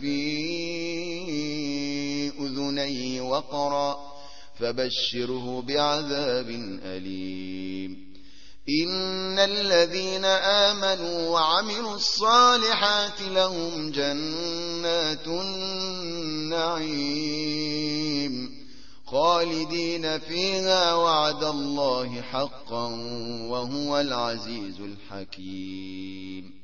في أذنيه وقرا فبشره بعذاب أليم إن الذين آمنوا وعملوا الصالحات لهم جنات النعيم خالدين فيها وعد الله حقا وهو العزيز الحكيم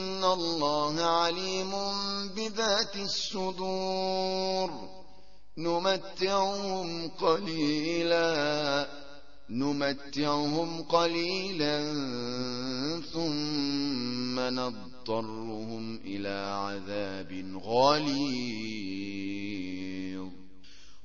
الله عليم بذات الصدور. نمتعهم قليلا نمتعهم قليلا ثم نضطرهم إلى عذاب غليظ.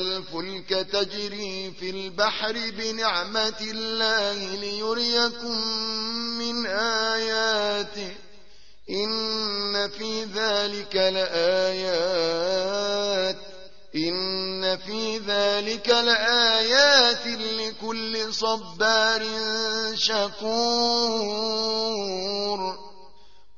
الفلك تجري في البحر بنعمة الله ليريكم من آياته. إن في ذلك لآيات. إن في ذلك لآيات لكل صبار شكور.